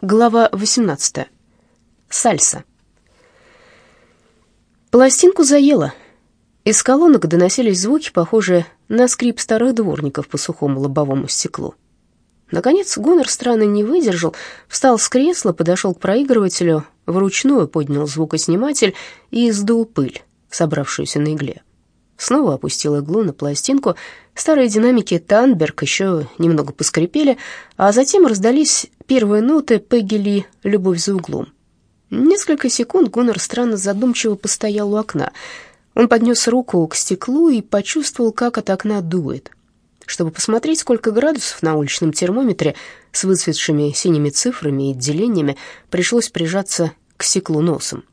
Глава 18. Сальса. Пластинку заело. Из колонок доносились звуки, похожие на скрип старых дворников по сухому лобовому стеклу. Наконец Гонор странно не выдержал, встал с кресла, подошел к проигрывателю, вручную поднял звукосниматель и сдул пыль, собравшуюся на игле. Снова опустил иглу на пластинку. Старые динамики Танберг еще немного поскрипели, а затем раздались первые ноты Пегги Ли «Любовь за углом». Несколько секунд Гуннер странно задумчиво постоял у окна. Он поднес руку к стеклу и почувствовал, как от окна дует. Чтобы посмотреть, сколько градусов на уличном термометре с выцветшими синими цифрами и делениями, пришлось прижаться к стеклу носом.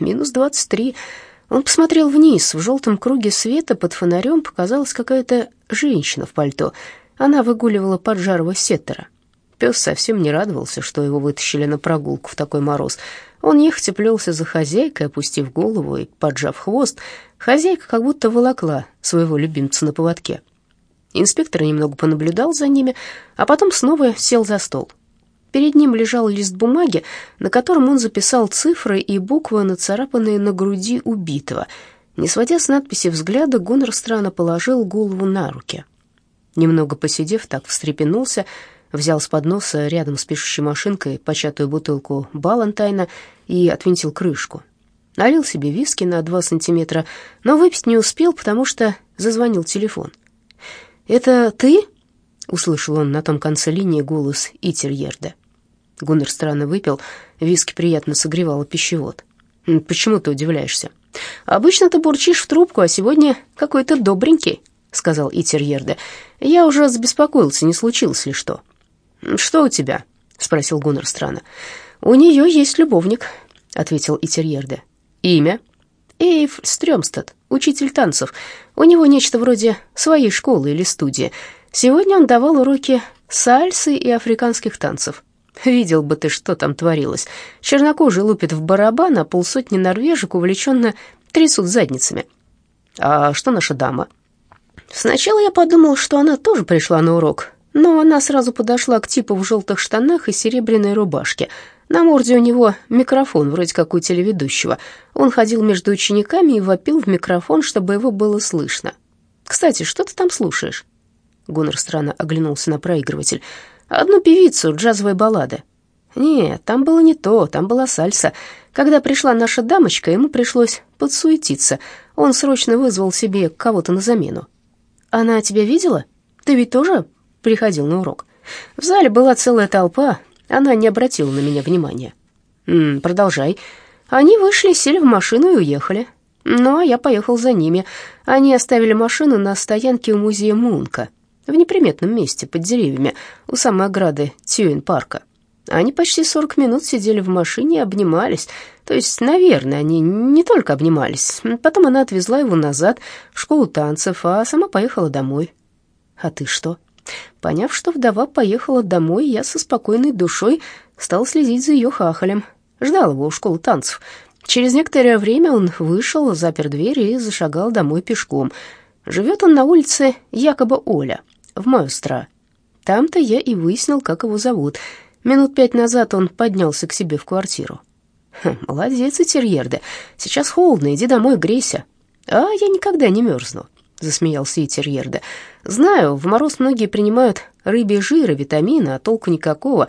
Минус двадцать три. Он посмотрел вниз. В желтом круге света под фонарем показалась какая-то женщина в пальто. Она выгуливала поджарого сеттера. Пес совсем не радовался, что его вытащили на прогулку в такой мороз. Он нехотя плелся за хозяйкой, опустив голову и поджав хвост. Хозяйка как будто волокла своего любимца на поводке. Инспектор немного понаблюдал за ними, а потом снова сел за стол. Перед ним лежал лист бумаги, на котором он записал цифры и буквы, нацарапанные на груди убитого. Не сводя с надписи взгляда, Гуннер странно положил голову на руки. Немного посидев, так встрепенулся, взял с подноса рядом с пишущей машинкой початую бутылку Балантайна и отвинтил крышку. Налил себе виски на два сантиметра, но выпить не успел, потому что зазвонил телефон. «Это ты?» — услышал он на том конце линии голос Итерьерда. Гуннер странно выпил, виски приятно согревало пищевод. «Почему ты удивляешься?» «Обычно ты бурчишь в трубку, а сегодня какой-то добренький», — сказал Итерьерде. «Я уже забеспокоился, не случилось ли что». «Что у тебя?» — спросил Гуннер странно. «У нее есть любовник», — ответил Итерьерде. «Имя?» «Эйв Стрёмстад, учитель танцев. У него нечто вроде своей школы или студии. Сегодня он давал уроки сальсы и африканских танцев. Видел бы ты, что там творилось. Чернокожий лупит в барабан, а полсотни норвежек увлеченно трясут задницами. А что наша дама? Сначала я подумал, что она тоже пришла на урок, но она сразу подошла к типу в желтых штанах и серебряной рубашке. На морде у него микрофон, вроде как у телеведущего. Он ходил между учениками и вопил в микрофон, чтобы его было слышно. «Кстати, что ты там слушаешь?» Гуннер странно оглянулся на проигрыватель. Одну певицу джазовой баллады. Нет, там было не то, там была сальса. Когда пришла наша дамочка, ему пришлось подсуетиться. Он срочно вызвал себе кого-то на замену. Она тебя видела? Ты ведь тоже приходил на урок? В зале была целая толпа. Она не обратила на меня внимания. М продолжай. Они вышли, сели в машину и уехали. Ну, а я поехал за ними. Они оставили машину на стоянке у музея Мунка в неприметном месте под деревьями у самой ограды Тюин-парка. Они почти 40 минут сидели в машине и обнимались. То есть, наверное, они не только обнимались. Потом она отвезла его назад в школу танцев, а сама поехала домой. А ты что? Поняв, что вдова поехала домой, я со спокойной душой стал следить за ее хахалем. Ждал его у школы танцев. Через некоторое время он вышел, запер дверь и зашагал домой пешком. Живет он на улице Якоба Оля, в Мойстра. Там-то я и выяснил, как его зовут. Минут пять назад он поднялся к себе в квартиру. Хм, «Молодец, Итерьерде. Сейчас холодно, иди домой, грейся». «А я никогда не мерзну», — засмеялся Итерьерде. «Знаю, в мороз многие принимают рыбий жир и витамины, а толку никакого.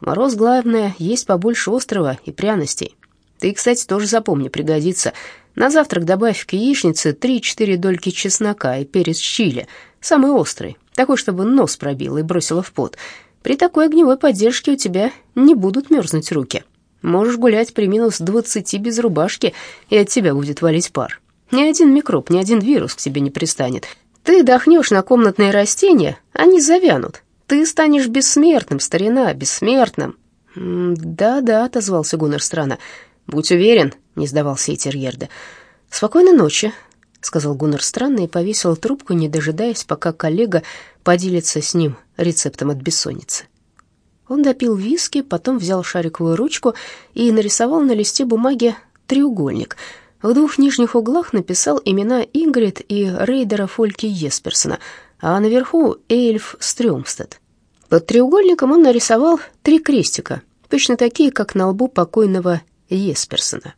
В мороз, главное, есть побольше острова и пряностей. Ты, кстати, тоже запомни, пригодится. На завтрак добавь к яичнице 3-4 дольки чеснока и перец чили, самый острый, такой, чтобы нос пробило и бросило в пот. При такой огневой поддержке у тебя не будут мерзнуть руки. Можешь гулять при минус двадцати без рубашки, и от тебя будет валить пар. Ни один микроб, ни один вирус к тебе не пристанет. Ты дохнешь на комнатные растения, они завянут. Ты станешь бессмертным, старина, бессмертным. «Да-да», — отозвался Гуннер странно. «Будь уверен», — не сдавался Итерьерде. «Спокойной ночи», сказал Гуннер странно и повесил трубку, не дожидаясь, пока коллега поделится с ним рецептом от бессонницы. Он допил виски, потом взял шариковую ручку и нарисовал на листе бумаги треугольник. В двух нижних углах написал имена Ингрид и Рейдера Фольки Есперсона, а наверху Эйльф Стрёмстед. Под треугольником он нарисовал три крестика, точно такие, как на лбу покойного Есперсона.